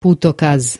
putokaz.